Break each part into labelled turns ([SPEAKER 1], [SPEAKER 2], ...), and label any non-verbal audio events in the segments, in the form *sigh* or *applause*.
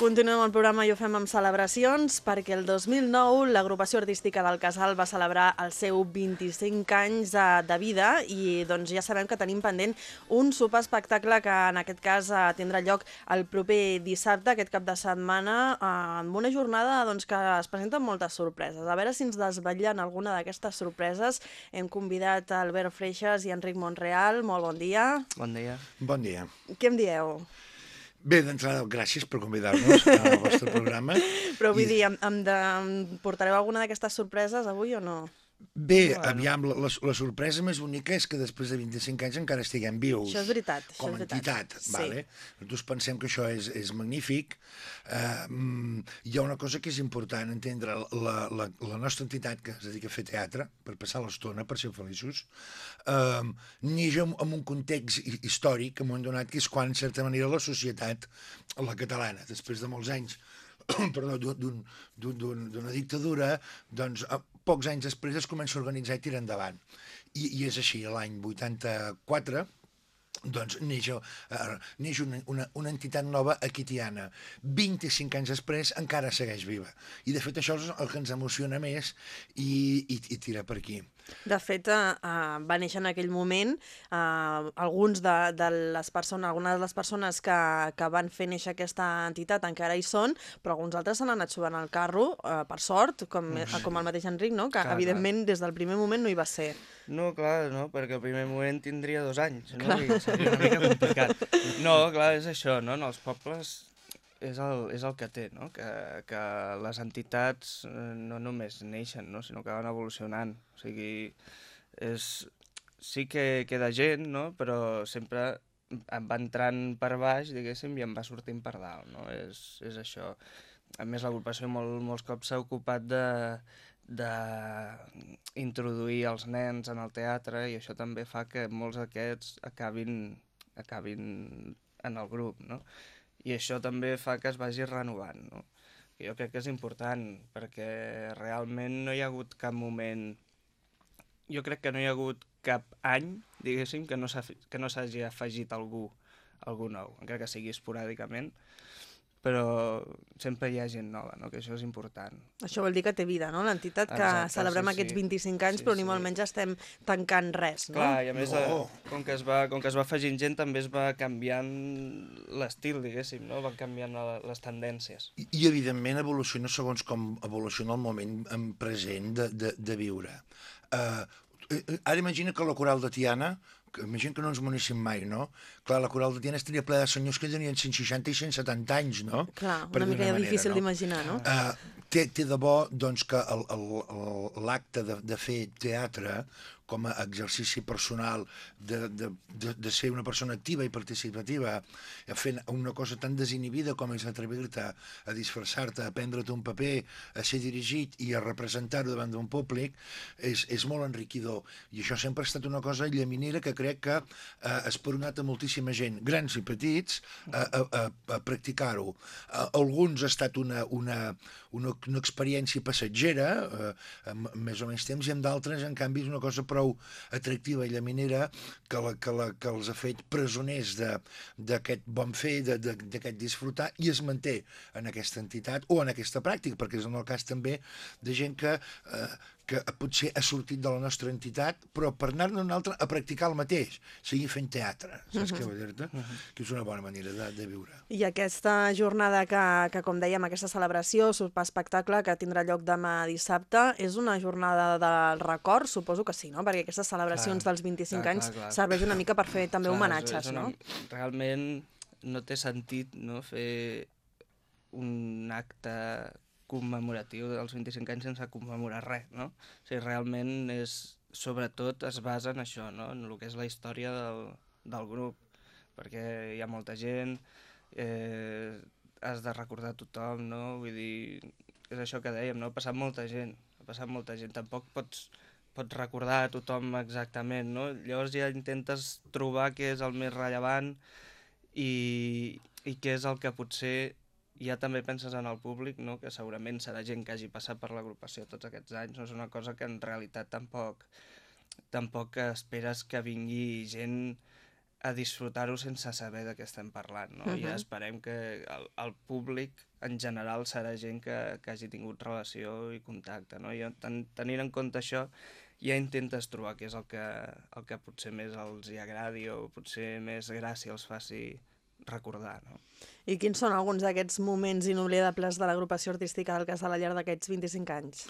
[SPEAKER 1] Continuem el programa i ho fem amb celebracions perquè el 2009 l'agrupació artística del Casal va celebrar el seu 25 anys de, de vida i doncs ja sabem que tenim pendent un super espectacle que en aquest cas eh, tindrà lloc el proper dissabte, aquest cap de setmana, eh, amb una jornada doncs, que es presenten moltes sorpreses. A veure si ens desvetllen alguna d'aquestes sorpreses. Hem convidat Albert Freixas i Enric Montreal. Molt bon dia.
[SPEAKER 2] Bon dia.
[SPEAKER 3] Bon dia.
[SPEAKER 1] Què em dieu?
[SPEAKER 3] Bé, d'entrada, gràcies per convidar-nos al vostre programa.
[SPEAKER 1] Però vull
[SPEAKER 3] I-
[SPEAKER 1] dir, em, em, de, portareu alguna d'aquestes sorpreses avui o no?
[SPEAKER 3] Bé, aviam, la, la, la sorpresa més bonica és que després de 25 anys encara estiguem vius.
[SPEAKER 1] Això és veritat, això
[SPEAKER 3] Com a entitat,
[SPEAKER 1] Sí.
[SPEAKER 3] vale? Nosaltres pensem que això és, és magnífic. Uh, hi ha una cosa que és important entendre. La, la, la nostra entitat, que es dedica a fer teatre, per passar l'estona, per ser feliços, uh, neix en, en un context hi- històric, en un moment donat, que és quan, en certa manera, la societat, la catalana, després de molts anys *clears throat* perdó, d'una dictadura, doncs a, pocs anys després es comença a organitzar i tirar endavant. I, i és així, l'any 84, doncs neix, uh, neix una, una, una entitat nova aquitiana. 25 anys després encara segueix viva. I de fet això és el que ens emociona més i, i, i tira per aquí.
[SPEAKER 1] De fet, eh, eh, va néixer en aquell moment. Eh, alguns de, de les persones, algunes de les persones que, que van fer néixer aquesta entitat encara hi són, però alguns altres s'han anat subant al carro, eh, per sort, com, eh, com el mateix Enric, no? que
[SPEAKER 2] Clar,
[SPEAKER 1] evidentment des del primer moment no hi va ser.
[SPEAKER 2] No, clar, no, perquè el primer moment tindria dos anys, no? I seria una mica complicat. No, clar, és això, no? En els pobles és el, és el que té, no? Que, que les entitats eh, no només neixen, no? sinó que van evolucionant. O sigui, és, sí que queda gent, no? però sempre em va entrant per baix, diguéssim, i em va sortint per dalt, no? És, és això. A més, l'agrupació molt, molts cops s'ha ocupat de, de introduir els nens en el teatre i això també fa que molts d'aquests acabin, acabin en el grup, no? I això també fa que es vagi renovant, no? Que jo crec que és important, perquè realment no hi ha hagut cap moment... Jo crec que no hi ha hagut cap any, diguéssim, que no s'ha fi- que no s'hagi afegit algú, algú nou, encara que sigui esporàdicament, però sempre hi ha gent nova, no? que això és important.
[SPEAKER 1] Això vol dir que té vida, no? L'entitat que
[SPEAKER 2] Exacte,
[SPEAKER 1] celebrem
[SPEAKER 2] sí,
[SPEAKER 1] aquests
[SPEAKER 2] sí.
[SPEAKER 1] 25 anys,
[SPEAKER 2] Sí,
[SPEAKER 1] però ni
[SPEAKER 2] sí.
[SPEAKER 1] molt menys estem tancant res, no?
[SPEAKER 2] Clar, i a més,
[SPEAKER 3] No.
[SPEAKER 2] no. com, que es va, com que es va afegint gent, també es va canviant l'estil, diguéssim, no? Van canviant la- les tendències.
[SPEAKER 3] I, i evidentment evoluciona segons com evoluciona el moment en present de, de, de viure. Uh, ara imagina que la coral de Tiana, imagina que no ens moníssim mai, no? Clar, la coral de Tiana estaria ple de senyors que tenien 160 i 170 anys, no?
[SPEAKER 1] Clar,
[SPEAKER 3] Per
[SPEAKER 1] una
[SPEAKER 3] dir
[SPEAKER 1] mica
[SPEAKER 3] manera,
[SPEAKER 1] difícil
[SPEAKER 3] no?
[SPEAKER 1] d'imaginar, no?
[SPEAKER 3] Uh, té, té de bo doncs, que l'acte de, de fer teatre com a exercici personal, de, de, de, de ser una persona activa i participativa, eh, fent una cosa tan desinhibida com és atrevir-te a disfressar-te, a prendre't un paper, a ser dirigit i a representar-ho davant d'un públic, és, és molt enriquidor. I això sempre ha estat una cosa llaminera que crec que eh, ha esperonat a moltíssima gent, grans i petits, a, a, a, a practicar-ho. Alguns ha estat una, una, una, una experiència passatgera, eh, amb més o menys temps, i amb d'altres, en canvi, és una cosa prou atractiva i llaminera que, la, que, la, que els ha fet presoners d'aquest bon fer, d'aquest disfrutar, i es manté en aquesta entitat o en aquesta pràctica, perquè és en el cas també de gent que, eh, que potser ha sortit de la nostra entitat, però per anar-ne a una altra a practicar el mateix, seguir fent teatre, saps què vull dir-te? Que és una bona manera de, de viure.
[SPEAKER 1] I aquesta jornada que, que, com dèiem, aquesta celebració, sopar espectacle que tindrà lloc demà dissabte, és una jornada del record? Suposo que sí, no? Perquè aquestes celebracions
[SPEAKER 2] Clar,
[SPEAKER 1] dels 25
[SPEAKER 2] clar,
[SPEAKER 1] anys
[SPEAKER 2] clar, clar.
[SPEAKER 1] serveix una mica per fer també
[SPEAKER 2] Clar, és-
[SPEAKER 1] homenatges,
[SPEAKER 2] és una-
[SPEAKER 1] no?
[SPEAKER 2] Realment no té sentit no, fer un acte commemoratiu dels 25 anys sense commemorar res, no? O sigui, realment és, sobretot es basa en això, no? En el que és la història del, del grup, perquè hi ha molta gent, eh, has de recordar tothom, no? Vull dir, és això que dèiem, no? Ha passat molta gent, ha passat molta gent, tampoc pots pots recordar a tothom exactament, no? Llavors ja intentes trobar què és el més rellevant i, i què és el que potser ja també penses en el públic, no? que segurament serà gent que hagi passat per l'agrupació tots aquests anys, no és una cosa que en realitat tampoc tampoc esperes que vingui gent a disfrutar-ho sense saber de què estem parlant, no? Uh -huh. I esperem que el, el públic en general serà gent que, que hagi tingut relació i contacte, no? I ten, tenint en compte això, ja intentes trobar què és el que, el que potser més els hi agradi o potser més gràcia els faci recordar, no?
[SPEAKER 1] I quins són alguns d'aquests moments inoblidables de l'agrupació artística del Casal al llarg d'aquests 25 anys?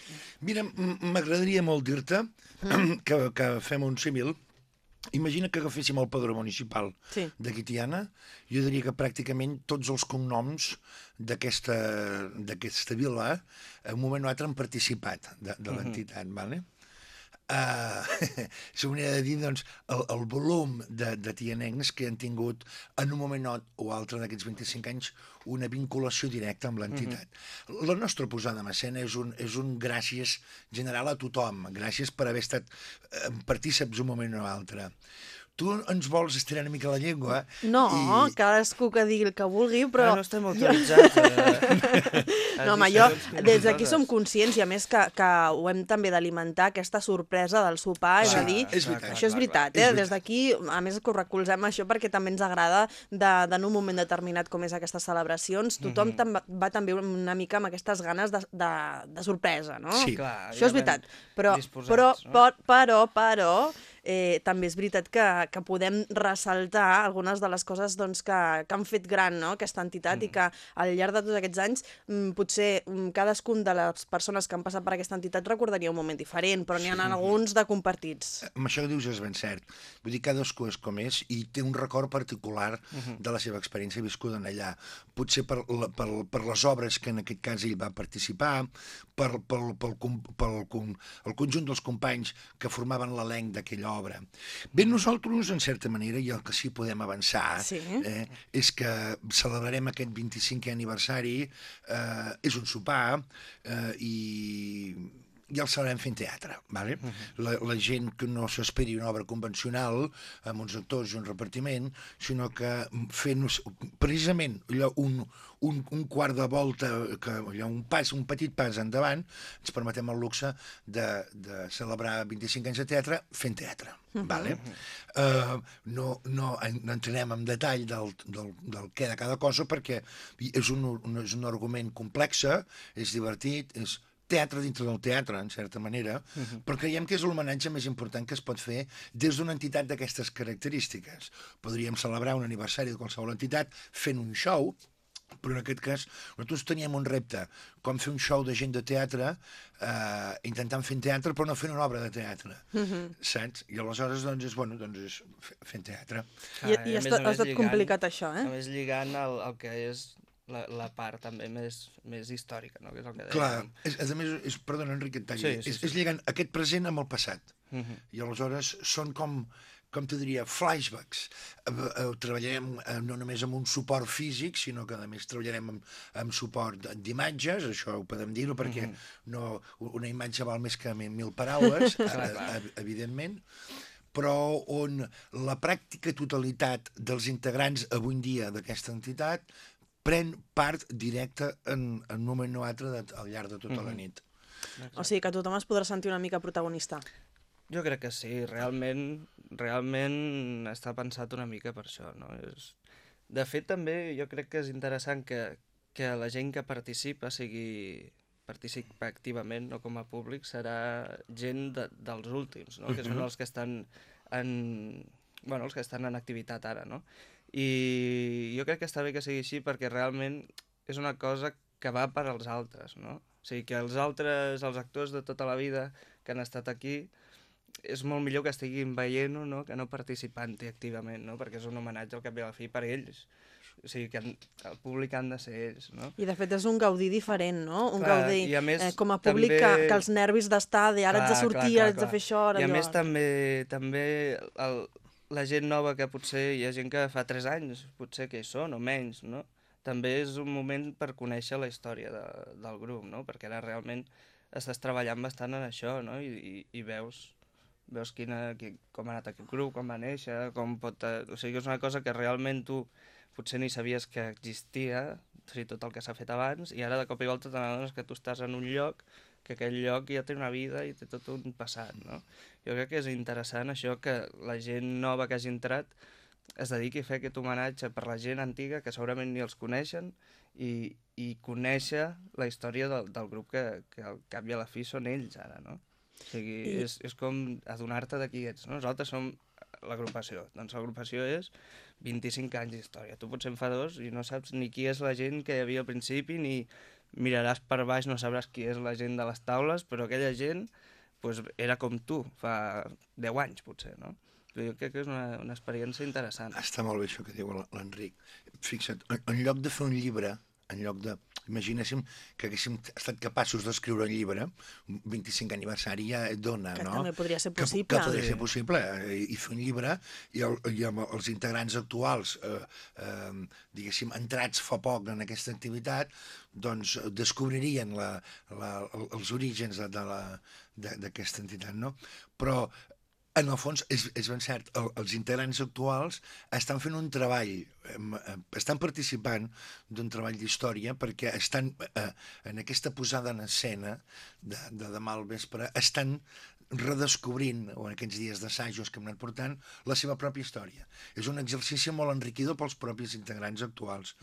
[SPEAKER 3] Mira, m'agradaria molt dir-te mm. *clears throat* que, que fem un símil Imagina que agaféssim el padró municipal sí. de Quitiana, jo diria que pràcticament tots els cognoms d'aquesta vila en un moment o altre han participat de, de l'entitat, uh -huh. ¿vale? *laughs* uh, s'ho hauria de dir doncs, el, el volum de, de tianencs que han tingut en un moment o altre d'aquests 25 anys una vinculació directa amb l'entitat. Mm -hmm. La nostra posada en escena és un, és un gràcies general a tothom, gràcies per haver estat eh, partíceps un moment o altre tu ens vols estirar una mica la llengua.
[SPEAKER 1] No, i... cadascú que digui el que vulgui, però...
[SPEAKER 2] Ah, no estem autoritzats. A... *laughs*
[SPEAKER 1] no, home, jo, des d'aquí som conscients, i a més que, que ho hem també d'alimentar, aquesta sorpresa del sopar, sí, és a dir, és veritat, això és veritat, eh? Des d'aquí, a més que ho recolzem això perquè també ens agrada de, de en un moment determinat com és aquestes celebracions, tothom mm -hmm. va també una mica amb aquestes ganes de, de, de sorpresa, no?
[SPEAKER 3] Sí,
[SPEAKER 2] clar.
[SPEAKER 1] Això és veritat, però, però, no? però, però, però, eh, també és veritat que, que podem ressaltar algunes de les coses doncs, que, que han fet gran no? aquesta entitat mm. i que al llarg de tots aquests anys mm, potser mm, cadascun de les persones que han passat per aquesta entitat recordaria un moment diferent, però n'hi ha sí. alguns de compartits.
[SPEAKER 3] Eh, amb això que dius és ben cert. Vull dir, cadascú és com és i té un record particular mm-hmm. -huh. de la seva experiència viscuda en allà. Potser per, la, per, per les obres que en aquest cas ell va participar, per, per, per, per, per el, el conjunt dels companys que formaven l'elenc d'aquella obra. Bé, nosaltres, en certa manera, i el que sí podem avançar, sí. eh, és que celebrarem aquest 25è aniversari, eh, és un sopar, eh, i i el celebrem fent teatre. Vale? Uh -huh. la, la gent que no s'esperi una obra convencional, amb uns actors i un repartiment, sinó que fent precisament allò, un, un, un quart de volta, que, allò, un, pas, un petit pas endavant, ens permetem el luxe de, de celebrar 25 anys de teatre fent teatre. Uh -huh. vale? uh, no, no, no entrenem en detall del, del, del què de cada cosa perquè és un, un, és un argument complex, és divertit, és teatre dintre del teatre, en certa manera, uh -huh. però creiem que és l'homenatge més important que es pot fer des d'una entitat d'aquestes característiques. Podríem celebrar un aniversari de qualsevol entitat fent un show, però en aquest cas nosaltres teníem un repte, com fer un show de gent de teatre, eh, intentant fer teatre però no fent una obra de teatre, uh -huh. saps? I aleshores doncs és, bueno, doncs és fent teatre.
[SPEAKER 1] I, i, i ha, estat, ha estat complicat això, eh?
[SPEAKER 2] A més lligant el, el que és la, la part també més, més històrica, no? que és el que dèiem.
[SPEAKER 3] Clar, és, a més, és, perdona Enric, et talli, sí, sí, és, sí. és lligant aquest present amb el passat. Uh mhm. -huh. I aleshores són com, com te diria, flashbacks. Uh, uh, treballarem uh, no només amb un suport físic, sinó que a més treballarem amb, amb suport d'imatges, això ho podem dir-ho perquè uh mhm. -huh. no, una imatge val més que mil paraules, *laughs* clar, clar. evidentment però on la pràctica totalitat dels integrants avui en dia d'aquesta entitat pren part directa en, en un moment o altre de, al llarg de tota mm -hmm. la mhm. nit.
[SPEAKER 1] O sigui que tothom es podrà sentir una mica protagonista.
[SPEAKER 2] Jo crec que sí, realment, realment està pensat una mica per això, no? És... De fet, també jo crec que és interessant que, que la gent que participa sigui participa activament, no com a públic, serà gent de, dels últims, no? Que són mhm. els que estan en, bueno, els que estan en activitat ara, no? I jo crec que està bé que sigui així perquè realment és una cosa que va per als altres, no? O sigui, que els altres, els actors de tota la vida que han estat aquí, és molt millor que estiguin veient-ho no? que no participant-hi activament, no? perquè és un homenatge al cap i a la fi per ells. O sigui, que el públic han de ser ells, no?
[SPEAKER 1] I de fet és un gaudí diferent, no? Un clar, gaudí més, eh, com a públic també... que, que els nervis d'estar, de ara clar, ets de sortir, clar, clar, ets de fer això, ara
[SPEAKER 2] I a allò. més també, també el, la gent nova que potser hi ha gent que fa 3 anys, potser que hi són, o menys, no? També és un moment per conèixer la història de, del grup, no? Perquè ara realment estàs treballant bastant en això, no? I, i, i veus, veus quina, qui, com ha anat aquest grup, com va néixer, com pot... O sigui, és una cosa que realment tu potser ni sabies que existia, o sigui, tot el que s'ha fet abans, i ara de cop i volta t'adones que tu estàs en un lloc que aquell lloc ja té una vida i té tot un passat, no? Jo crec que és interessant això que la gent nova que hagi entrat es dediqui a fer aquest homenatge per la gent antiga que segurament ni els coneixen i, i conèixer la història del, del grup que, que al cap i a la fi són ells ara, no? O sigui, I... és, és com adonar-te de qui ets, no? Nosaltres som l'agrupació, doncs l'agrupació és 25 anys d'història. Tu pots ser enfadós i no saps ni qui és la gent que hi havia al principi, ni miraràs per baix, no sabràs qui és la gent de les taules, però aquella gent pues, era com tu, fa 10 anys potser, no? Jo crec que és una, una experiència interessant.
[SPEAKER 3] Està molt bé això que diu l'Enric. Fixa't, en, en lloc de fer un llibre, en lloc de... Imaginéssim que haguéssim estat capaços d'escriure un llibre, un 25 aniversari ja et dona,
[SPEAKER 1] que
[SPEAKER 3] no?
[SPEAKER 1] també podria ser possible.
[SPEAKER 3] Que, que podria ser possible, eh, i, i fer un llibre, i, el, i amb els integrants actuals, eh, eh, diguéssim, entrats fa poc en aquesta activitat, doncs descobririen la, la, els orígens d'aquesta entitat, no? Però en el fons, és, és ben cert, el, els integrants actuals estan fent un treball, eh, estan participant d'un treball d'història perquè estan, eh, en aquesta posada en escena de, de demà al vespre, estan redescobrint, o en aquests dies d'assajos que hem anat portant, la seva pròpia història. És un exercici molt enriquidor pels propis integrants actuals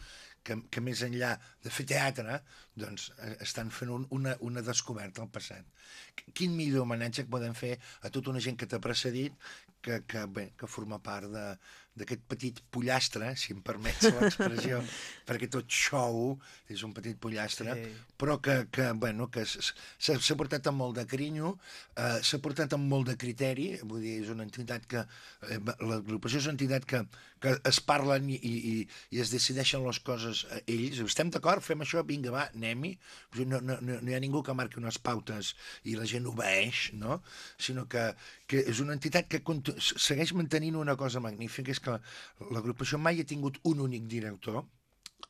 [SPEAKER 3] que, que més enllà de fer teatre, doncs eh, estan fent un, una, una descoberta al passat. Quin millor homenatge que podem fer a tota una gent que t'ha precedit, que, que, bé, que forma part d'aquest petit pollastre, si em permets l'expressió, *laughs* perquè tot show és un petit pollastre, sí. però que, que, bueno, que s'ha portat amb molt de carinyo, eh, s'ha portat amb molt de criteri, vull dir, és una entitat que, eh, l'agrupació és una entitat que, que es parlen i, i, i es decideixen les coses a ells, estem d'acord, fem això, vinga, va, anem-hi, no, no, no hi ha ningú que marqui unes pautes i la gent obeeix, no? sinó que, que és una entitat que segueix mantenint una cosa magnífica, és que l'agrupació mai ha tingut un únic director,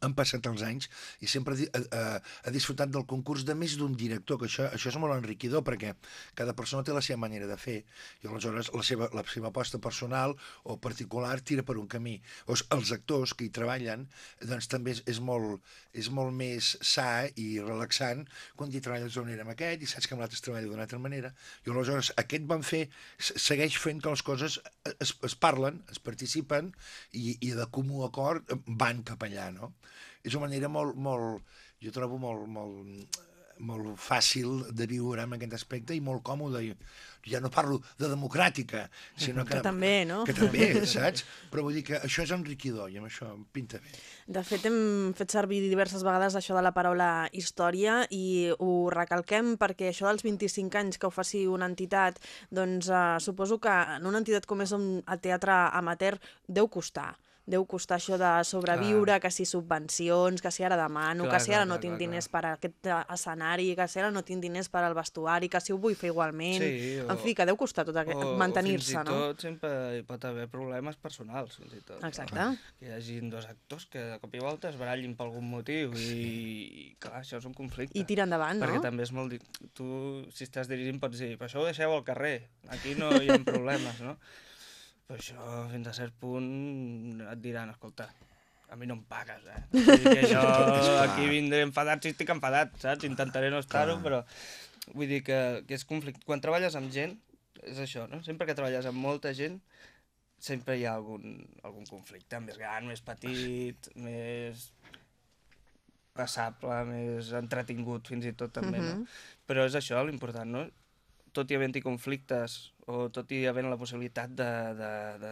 [SPEAKER 3] han passat els anys i sempre ha, ha, ha disfrutat del concurs de més d'un director, que això, això és molt enriquidor perquè cada persona té la seva manera de fer i aleshores la seva, la seva aposta personal o particular tira per un camí. O els actors que hi treballen doncs també és, és, molt, és molt més sa i relaxant quan hi treballes d'una manera amb aquest i saps que amb l'altre es treballa d'una altra manera i aleshores aquest van fer, segueix fent que les coses es, es parlen, es participen i, i de comú acord van cap allà, no? És una manera molt, molt jo trobo molt, molt, molt fàcil de viure en aquest aspecte i molt còmode. Ja no parlo de democràtica, sinó que...
[SPEAKER 1] Que també, no?
[SPEAKER 3] Que també, saps? Però vull dir que això és enriquidor i amb això pinta bé.
[SPEAKER 1] De fet, hem fet servir diverses vegades això de la paraula història i ho recalquem perquè això dels 25 anys que ho faci una entitat, doncs eh, suposo que en una entitat com és el teatre amateur deu costar deu costar això de sobreviure, clar. que si subvencions, que si ara demano, clar, que si ara clar, no tinc clar, diners clar. per aquest eh, escenari, que si ara no tinc diners per al vestuari, que si ho vull fer igualment... Sí, o, en fi, que deu costar tot mantenir-se, no?
[SPEAKER 2] O fins i tot sempre hi pot haver problemes personals, fins i tot.
[SPEAKER 1] Exacte. No?
[SPEAKER 2] Que hi hagi dos actors que de cop i volta es barallin per algun motiu i, i clar, això és un conflicte.
[SPEAKER 1] I tira endavant,
[SPEAKER 2] Perquè
[SPEAKER 1] no?
[SPEAKER 2] Perquè també és molt... Tu, si estàs dirigint, pots dir, per això ho deixeu al carrer, aquí no hi ha problemes, no? *laughs* Però això, fins a cert punt, et diran, escolta, a mi no em pagues, eh? *laughs* Que jo aquí vindré enfadat si estic enfadat, saps? Intentaré no estar-ho, però vull dir que, que és conflicte. Quan treballes amb gent, és això, no? Sempre que treballes amb molta gent, sempre hi ha algun, algun conflicte, més gran, més petit, més passable, més entretingut fins i tot també, uh -huh. no? Però és això l'important, no? Tot i havent-hi conflictes o tot i havent la possibilitat de, de, de,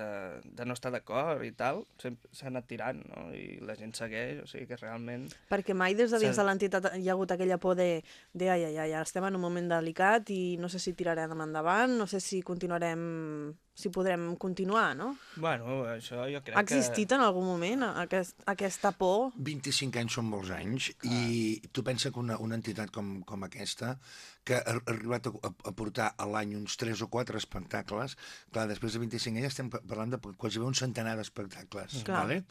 [SPEAKER 2] de no estar d'acord i tal, s'ha anat tirant, no? I la gent segueix, o sigui que realment...
[SPEAKER 1] Perquè mai des de dins de l'entitat hi ha hagut aquella por de, de ai, ai, ai, estem en un moment delicat i no sé si tirarem endavant, no sé si continuarem si podrem continuar, no?
[SPEAKER 2] Bueno, això jo crec
[SPEAKER 1] que... Ha existit
[SPEAKER 2] que...
[SPEAKER 1] en algun moment aquest, aquesta por?
[SPEAKER 3] 25 anys són molts anys Clar. i tu pensa que una, una entitat com, com aquesta que ha arribat a, a portar a l'any uns 3 o 4 espectacles, clar, després de 25 anys estem parlant de quasi un centenar d'espectacles, vale?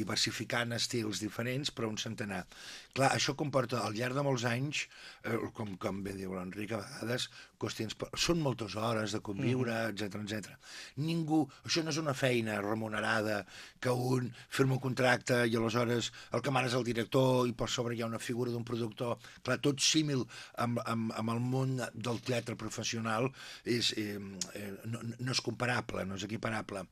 [SPEAKER 3] diversificant estils diferents, però un centenar. Clar, això comporta al llarg de molts anys, eh, com, com bé diu l'Enric, a vegades qüestions... Són moltes hores de conviure, etc mm. etc. Ningú... Això no és una feina remunerada que un firma un contracte i aleshores el que mana és el director i per sobre hi ha una figura d'un productor. Clar, tot símil amb, amb amb, el món del teatre professional és, eh, eh, no, no és comparable, no és equiparable.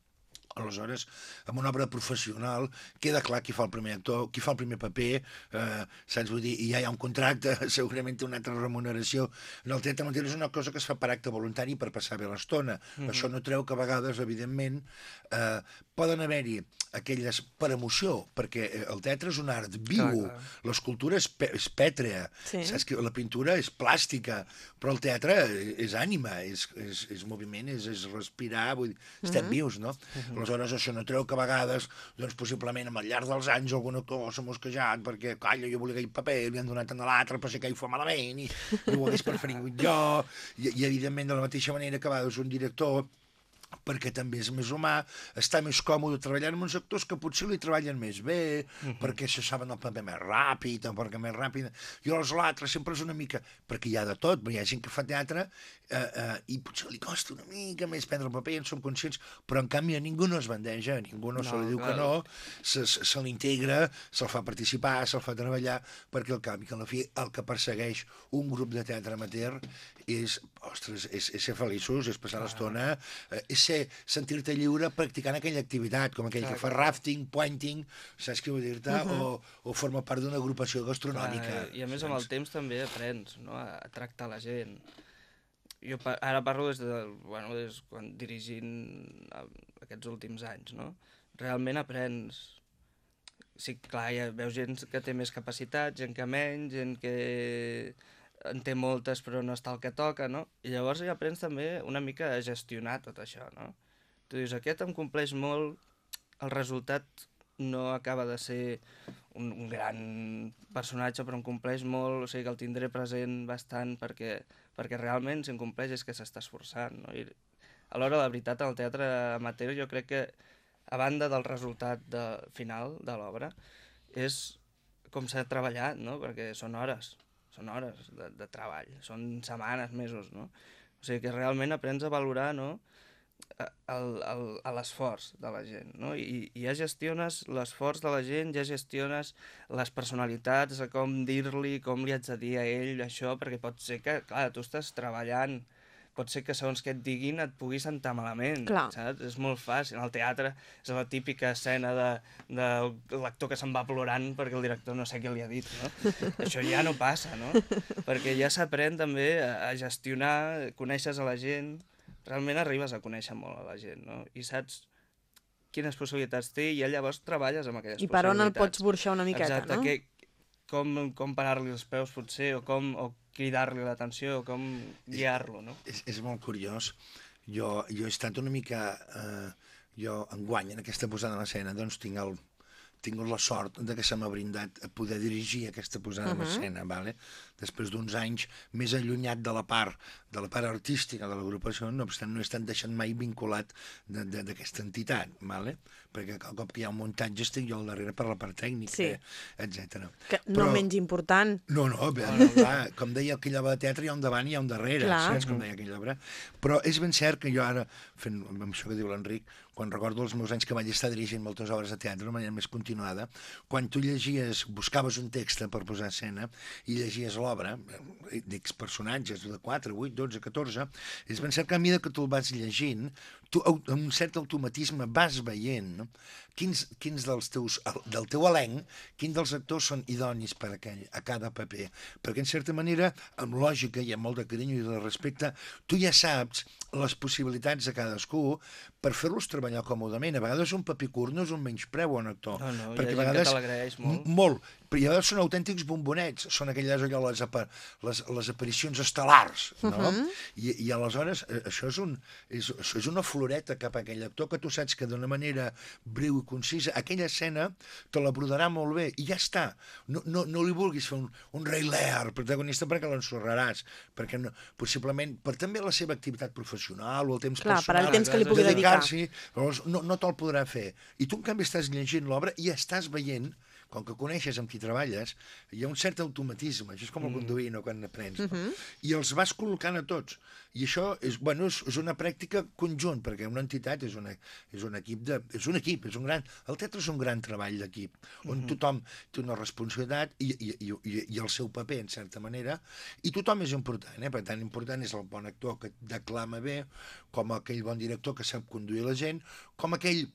[SPEAKER 3] Aleshores, en una obra professional queda clar qui fa el primer actor, qui fa el primer paper, eh, saps? Vull dir, i ja hi ha un contracte, *laughs* segurament té una altra remuneració. En el teatre amateur és una cosa que es fa per acte voluntari per passar bé l'estona. Mm -hmm. Això no treu que a vegades, evidentment, eh, poden haver-hi aquelles per emoció, perquè eh, el teatre és un art viu, l'escultura és, pe és pètrea, sí. saps que la pintura és plàstica, però el teatre és ànima, és, és, és moviment, és, és respirar, vull dir, estem mm -hmm. vius, no? Mm -hmm. Aleshores, això no treu que a vegades, doncs, possiblement, amb el llarg dels anys, algun actor s'ha mosquejat perquè, calla, jo volia aquell paper, li han donat a l'altre, però sé que ell fa malament, i, i ho hagués preferit jo, i, i, evidentment, de la mateixa manera que a vegades un director perquè també és més humà, està més còmode treballant amb uns actors que potser li treballen més bé, uh -huh. perquè se saben el paper més ràpid, o perquè més ràpid... I els l'altre sempre és una mica... Perquè hi ha de tot, hi ha gent que fa teatre eh, eh, i potser li costa una mica més prendre el paper, en som conscients, però en canvi a ningú no es bandeja, a ningú no, no se li diu clar. que no, se, se, se l'integra, se'l fa participar, se'l fa treballar, perquè al canvi, que a la fi el que persegueix un grup de teatre amateur és, ostres, és, és ser feliços, és passar l'estona, eh, és ser, sentir-te lliure practicant aquella activitat, com aquell clar, que fa rafting, pointing, saps què vull dir-te? Uh -huh. o, o forma part d'una agrupació gastronòmica. Clar,
[SPEAKER 2] I a més amb el temps també aprens no? a, a tractar la gent. Jo pa ara parlo des de, bueno, des quan dirigint aquests últims anys, no? Realment aprens sí, clar, ja veus gent que té més capacitat, gent que menys, gent que en té moltes però no està el que toca, no? I llavors ja aprens també una mica a gestionar tot això, no? Tu dius, aquest em compleix molt, el resultat no acaba de ser un, un gran personatge, però em compleix molt, o sigui que el tindré present bastant perquè, perquè realment si em compleix és que s'està esforçant, no? I alhora, la veritat, el teatre amateur jo crec que, a banda del resultat de, final de l'obra, és com s'ha treballat, no? Perquè són hores són hores de, de treball, són setmanes, mesos, no? O sigui que realment aprens a valorar, no?, l'esforç de la gent, no? I, I ja gestiones l'esforç de la gent, ja gestiones les personalitats, com dir-li, com li haig de dir a ell això, perquè pot ser que, clar, tu estàs treballant pot ser que segons què et diguin et pugui sentar malament, Clar. saps? És molt fàcil. En el teatre és la típica escena de, de l'actor que se'n va plorant perquè el director no sé què li ha dit, no? *laughs* Això ja no passa, no? Perquè ja s'aprèn també a, a gestionar, coneixes a la gent, realment arribes a conèixer molt a la gent, no? I saps quines possibilitats té i llavors treballes amb aquelles
[SPEAKER 1] I per on el pots burxar una miqueta,
[SPEAKER 2] Exacte,
[SPEAKER 1] no?
[SPEAKER 2] Que, com, com parar-li els peus, potser, o com, o cridar-li l'atenció, com guiar-lo, no?
[SPEAKER 3] És, és molt curiós. Jo, jo he estat una mica... Eh, jo, enguany, en aquesta posada en escena, doncs tinc el, tingut la sort de que se m'ha brindat a poder dirigir aquesta posada uh -huh. en escena, vale? després d'uns anys més allunyat de la part de la part artística de l'agrupació, no obstant no he estat deixant mai vinculat d'aquesta entitat, vale? Perquè al cop que hi ha un muntatge estic jo al darrere per la part tècnica, sí. etc.
[SPEAKER 1] Que no Però, menys important.
[SPEAKER 3] No, no, bé, no, clar, com deia aquella obra de teatre hi ha un davant i hi ha un darrere, clar. saps com deia aquella obra? Però és ben cert que jo ara, fent amb això que diu l'Enric, quan recordo els meus anys que vaig estar dirigint moltes obres de teatre d'una manera més continuada, quan tu llegies, buscaves un text per posar escena i llegies l'obra, eh, dics personatges de 4, 8, 12, 14, és ben cert que a mesura que tu el vas llegint, tu amb un cert automatisme vas veient no? Quins, quins dels teus, del teu elenc, quins dels actors són idonis per a, aquell, a cada paper. Perquè, en certa manera, amb lògica i amb molt de carinyo i de respecte, tu ja saps les possibilitats de cadascú per fer-los treballar còmodament. A vegades un paper curt no és un menyspreu a un actor.
[SPEAKER 2] No, no,
[SPEAKER 3] perquè
[SPEAKER 2] hi ha gent que te molt.
[SPEAKER 3] Molt. Però a vegades són autèntics bombonets, són aquelles allò, les, les, les aparicions estel·lars, no? Uh -huh. I, I aleshores eh, això és, un, és, això és una floreta cap a aquell actor que tu saps que d'una manera breu i concisa, aquella escena te la brodarà molt bé i ja està. No, no, no li vulguis fer un, un rei Lear protagonista perquè l'ensorraràs, perquè no, possiblement per també la seva activitat professional o el temps
[SPEAKER 1] Clar,
[SPEAKER 3] personal,
[SPEAKER 1] per al temps que li pugui dedicar.
[SPEAKER 3] Llavors, no, no te'l podrà fer. I tu, en canvi, estàs llegint l'obra i estàs veient com que coneixes amb qui treballes, hi ha un cert automatisme, això és com el mm. conduir, no?, quan aprens, no? Mm -hmm. I els vas col·locant a tots. I això és, bueno, és, és una pràctica conjunt, perquè una entitat és, una, és un equip, de, és un equip, és un gran... El teatre és un gran treball d'equip, on mm -hmm. tothom té una responsabilitat i, i, i, i el seu paper, en certa manera, i tothom és important, eh? Per tant, important és el bon actor que declama bé, com aquell bon director que sap conduir la gent, com aquell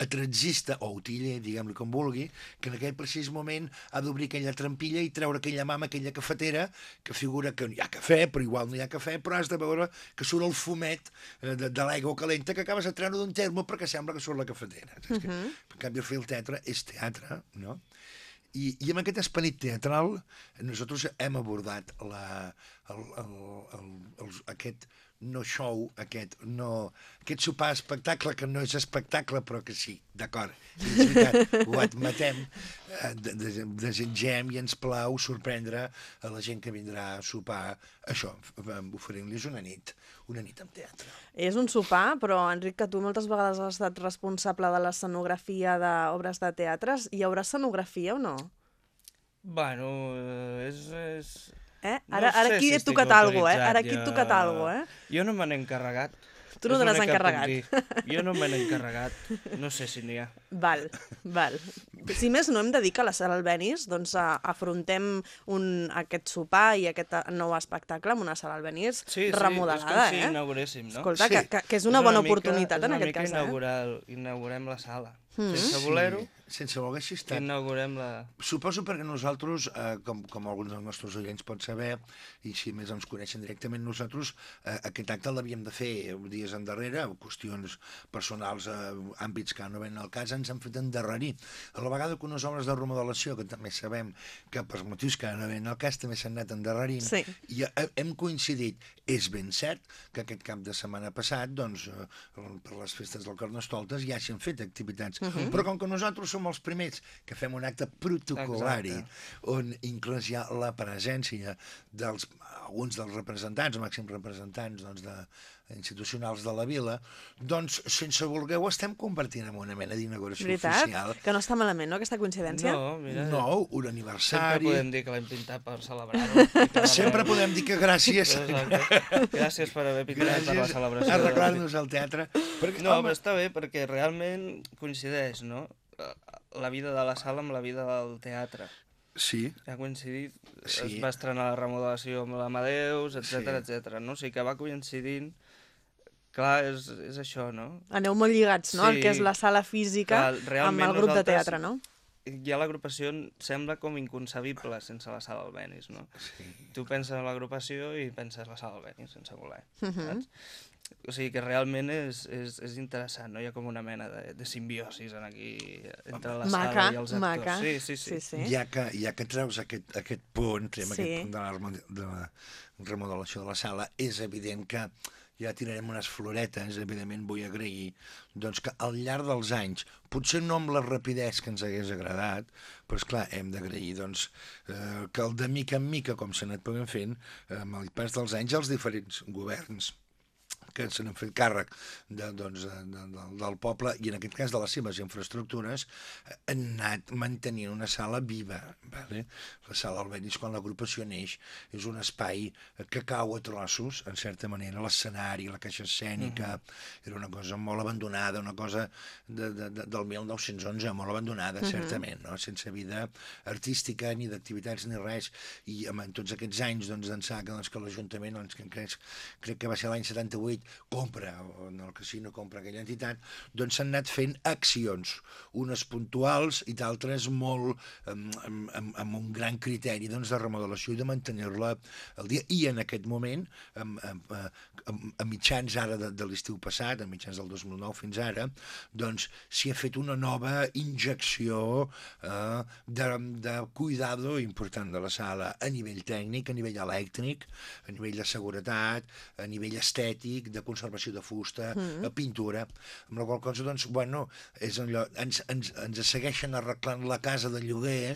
[SPEAKER 3] atratzista o utiller, diguem-li com vulgui, que en aquell precís moment ha d'obrir aquella trampilla i treure aquella mama, aquella cafetera, que figura que hi ha cafè, però igual no hi ha cafè, però has de veure que surt el fumet eh, de, de l'aigua calenta que acabes treure d'un termo perquè sembla que surt la cafetera. Uh -huh. que, en canvi, fer el teatre és teatre, no? I, I amb aquest esperit teatral nosaltres hem abordat la, el, el, el, el, aquest no show, aquest, no, aquest sopar espectacle que no és espectacle però que sí, d'acord, ho admetem, eh, de, de, desitgem i ens plau sorprendre a la gent que vindrà a sopar això, oferint-los una nit, una nit amb teatre.
[SPEAKER 1] És un sopar, però Enric, que tu moltes vegades has estat responsable de l'escenografia d'obres de teatres, hi haurà escenografia o no?
[SPEAKER 2] Bueno, eh, és... és...
[SPEAKER 1] Eh? Ara, no ara aquí si he tocat alguna cosa, eh? Ara aquí he tocat alguna cosa, eh?
[SPEAKER 2] Jo no me n'he encarregat.
[SPEAKER 1] Tu no te n'has encarregat. *laughs*
[SPEAKER 2] Jo no me n'he encarregat. No sé si n'hi ha.
[SPEAKER 1] Val, val. Si més no hem de dir que a la sala Albenis doncs, a, afrontem un, aquest sopar i aquest nou espectacle amb una sala Albenis
[SPEAKER 2] sí, sí,
[SPEAKER 1] remodelada,
[SPEAKER 2] és com si
[SPEAKER 1] eh?
[SPEAKER 2] inauguréssim, no?
[SPEAKER 1] Escolta,
[SPEAKER 3] Sí.
[SPEAKER 1] que, que, que és una bona
[SPEAKER 2] mica-
[SPEAKER 1] oportunitat en aquest cas,
[SPEAKER 2] És una mica inaugurar, inaugurem la sala. Sense voler-ho,
[SPEAKER 3] sense voler així estat.
[SPEAKER 2] inaugurem la...
[SPEAKER 3] Suposo perquè nosaltres, eh, com, com alguns dels nostres oients pot saber, i si més ens coneixen directament, nosaltres eh, aquest acte l'havíem de fer dies endarrere, qüestions personals, eh, àmbits que no venen al cas, ens han fet endarrerir. A la vegada que unes obres de remodelació, que també sabem que per motius que no venen al cas també s'han anat endarrerint,
[SPEAKER 1] Sí.
[SPEAKER 3] i he- hem coincidit, és ben cert, que aquest cap de setmana passat, doncs, eh, per les festes del Carnestoltes ja s'han fet activitats. Uh -huh. Però com que nosaltres som els primers que fem un acte protocolari,
[SPEAKER 2] Exacte.
[SPEAKER 3] on inclús hi ha la presència dels alguns dels representants, màxims representants doncs, de, institucionals de la vila, doncs, sense voler ho estem convertint en una mena d'inauguració oficial.
[SPEAKER 1] Que no està malament, no, aquesta coincidència?
[SPEAKER 2] No, mira,
[SPEAKER 3] No, un
[SPEAKER 2] sempre
[SPEAKER 3] aniversari...
[SPEAKER 2] podem dir que l'hem pintat per celebrar-ho. *laughs*
[SPEAKER 3] Sempre podem dir que gràcies.
[SPEAKER 2] Gràcies per haver pintat per la
[SPEAKER 3] gràcies
[SPEAKER 2] celebració.
[SPEAKER 3] arreglar-nos al teatre. Perquè,
[SPEAKER 2] No,
[SPEAKER 3] home,
[SPEAKER 2] però està bé perquè realment coincideix, no? La vida de la sala amb la vida del teatre.
[SPEAKER 3] Sí,
[SPEAKER 2] Ha coincidit,
[SPEAKER 3] Sí.
[SPEAKER 2] es va estrenar la remodelació amb l'Amadeus, etc
[SPEAKER 3] Sí.
[SPEAKER 2] etc. no? O sigui que va coincidint, clar, és, és això, no?
[SPEAKER 1] Aneu molt lligats, no?
[SPEAKER 2] Sí.
[SPEAKER 1] El que és la sala física
[SPEAKER 2] Clar,
[SPEAKER 1] amb el grup de teatre, no?
[SPEAKER 2] Ja l'agrupació sembla com inconcebible sense la sala Albenis, no?
[SPEAKER 3] sí.
[SPEAKER 2] Tu penses en l'agrupació i penses la sala Albenis, sense voler,
[SPEAKER 1] Mhm.
[SPEAKER 2] saps? O sigui que realment és, és, és interessant, no? Hi ha com una mena de, de simbiosis en aquí, entre la
[SPEAKER 1] Maca,
[SPEAKER 2] sala i els actors.
[SPEAKER 1] maca.
[SPEAKER 2] Sí, sí, sí.
[SPEAKER 1] Sí, sí.
[SPEAKER 3] Ja, que, ja que treus aquest, aquest punt,
[SPEAKER 1] Sí.
[SPEAKER 3] aquest punt de la, remo- de la remodelació de la sala, és evident que ja tirarem unes floretes, evidentment vull agrair, doncs que al llarg dels anys, potser no amb la rapidesa que ens hagués agradat, però és clar, hem d'agrair doncs, eh, que el de mica en mica, com s'ha anat puguen fent, eh, amb el pas dels anys, els diferents governs que se n'han fet càrrec de, doncs, de, de, del, del poble i en aquest cas de les seves infraestructures han anat mantenint una sala viva. Vale? La sala Albenis, quan l'agrupació neix, és un espai que cau a trossos, en certa manera, l'escenari, la caixa escènica, era una cosa molt abandonada, una cosa de, de, de, del 1911, molt abandonada, certament, no? sense vida artística, ni d'activitats, ni res, i amb, en tots aquests anys doncs, d'ençà que, doncs, que l'Ajuntament, doncs, que crec, crec que va ser l'any 78, compra, o en el casino compra aquella entitat, doncs s'han anat fent accions, unes puntuals i d'altres molt amb, amb, amb, un gran criteri doncs, de remodelació i de mantenir-la al dia. I en aquest moment, amb, amb, amb, amb mitjans ara de, de l'estiu passat, a mitjans del 2009 fins ara, doncs s'hi ha fet una nova injecció eh, de, de cuidado important de la sala a nivell tècnic, a nivell elèctric, a nivell de seguretat, a nivell estètic, de conservació de fusta, mm. a pintura, amb la qual cosa, doncs, bueno, és allò, ens, ens, ens segueixen arreglant la casa de lloguer,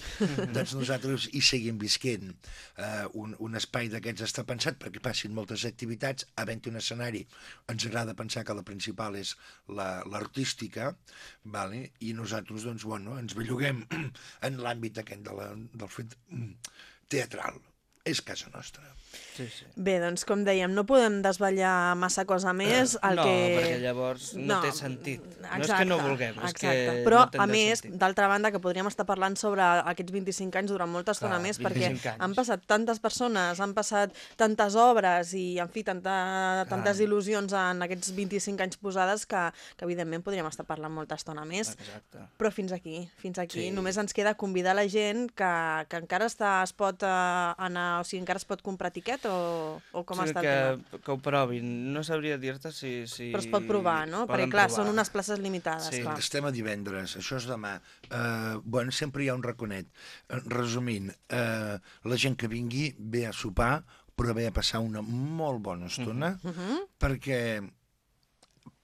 [SPEAKER 3] doncs nosaltres hi seguim visquent. Uh, un, un espai d'aquests està pensat perquè passin moltes activitats, havent un escenari, ens agrada pensar que la principal és la- l'artística, vale? i nosaltres, doncs, bueno, ens belluguem *clears throat* en l'àmbit aquest de la, del fet mm, teatral és casa nostra.
[SPEAKER 2] Sí, sí.
[SPEAKER 1] Bé, doncs com dèiem, no podem desvetllar massa cosa més. El
[SPEAKER 2] no,
[SPEAKER 1] que...
[SPEAKER 2] perquè llavors no, té sentit. no és que no vulguem, és
[SPEAKER 1] exacte.
[SPEAKER 2] que
[SPEAKER 1] Però,
[SPEAKER 2] no
[SPEAKER 1] a més, d'altra banda, que podríem estar parlant sobre aquests 25 anys durant molta estona
[SPEAKER 2] Clar,
[SPEAKER 1] més, perquè
[SPEAKER 2] 25 anys.
[SPEAKER 1] han passat tantes persones, han passat tantes obres i, en fi, tanta, tantes il·lusions en aquests 25 anys posades que, que evidentment, podríem estar parlant molta estona més.
[SPEAKER 2] Exacte.
[SPEAKER 1] Però fins aquí, fins aquí.
[SPEAKER 2] Sí.
[SPEAKER 1] Només ens queda convidar la gent que, que encara està, es pot eh, anar, o sigui, encara es pot comprar tiquet o, o com
[SPEAKER 2] sí,
[SPEAKER 1] està
[SPEAKER 2] que,
[SPEAKER 1] el tema?
[SPEAKER 2] que ho provin. No sabria dir-te si, si...
[SPEAKER 1] Però es pot provar, no? Perquè, clar,
[SPEAKER 2] provar.
[SPEAKER 1] són unes places limitades,
[SPEAKER 2] Sí.
[SPEAKER 1] clar.
[SPEAKER 3] Estem a divendres, això és demà. Uh, bueno, sempre hi ha un raconet. Uh, resumint, uh, la gent que vingui ve a sopar, però ve a passar una molt bona estona,
[SPEAKER 1] Uh -huh.
[SPEAKER 3] perquè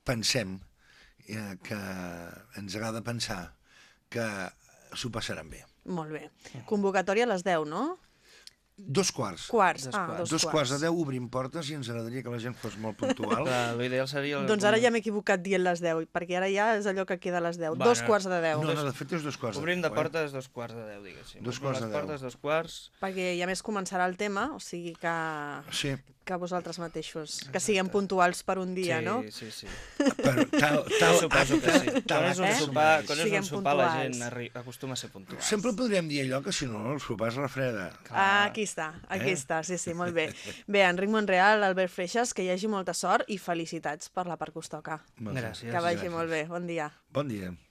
[SPEAKER 3] pensem eh, que ens agrada pensar que s'ho passaran bé.
[SPEAKER 1] Molt bé. Convocatòria a les 10, no?
[SPEAKER 3] Dos quarts.
[SPEAKER 1] Quarts.
[SPEAKER 2] Dos
[SPEAKER 1] ah,
[SPEAKER 2] quarts.
[SPEAKER 1] dos,
[SPEAKER 3] Dos quarts de deu obrim portes i ens agradaria que la gent fos molt puntual. *laughs*
[SPEAKER 2] Clar, l'ideal seria... el-
[SPEAKER 1] Doncs ara ja m'he equivocat dient les 10, perquè ara ja és allò que queda a les 10.
[SPEAKER 2] Bueno,
[SPEAKER 1] dos quarts de 10.
[SPEAKER 3] No, no, de fet és dos quarts
[SPEAKER 2] Obrim de
[SPEAKER 3] deu, eh?
[SPEAKER 2] portes dos quarts de deu, diguéssim.
[SPEAKER 3] Dos quarts de deu.
[SPEAKER 2] portes, dos quarts...
[SPEAKER 1] Perquè ja més començarà el tema, o sigui que,
[SPEAKER 3] Sí,
[SPEAKER 1] que vosaltres mateixos, que siguem puntuals per un dia,
[SPEAKER 2] sí,
[SPEAKER 1] no?
[SPEAKER 2] Sí, sí,
[SPEAKER 3] però tal, tal
[SPEAKER 2] Suposo que sí.
[SPEAKER 3] tal
[SPEAKER 2] Quan és un
[SPEAKER 1] Eh?
[SPEAKER 2] sopar, quan és
[SPEAKER 1] Siguem
[SPEAKER 2] un sopar la
[SPEAKER 1] puntuals.
[SPEAKER 2] gent arri- acostuma a ser puntual.
[SPEAKER 3] Sempre podríem dir allò que si no el sopar es refreda.
[SPEAKER 1] Ah, aquí està, aquí
[SPEAKER 3] Eh?
[SPEAKER 1] està, sí, sí, *laughs* molt bé. Bé, Enric Monreal, Albert Freixas, que hi hagi molta sort i felicitats per la part que us toca.
[SPEAKER 2] Gràcies.
[SPEAKER 1] Que vagi
[SPEAKER 3] gràcies.
[SPEAKER 1] molt bé, bon dia.
[SPEAKER 3] Bon dia.